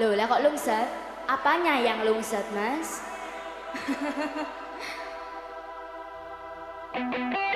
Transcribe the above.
Loh lah kok lungset? Apanya yang lungset mas?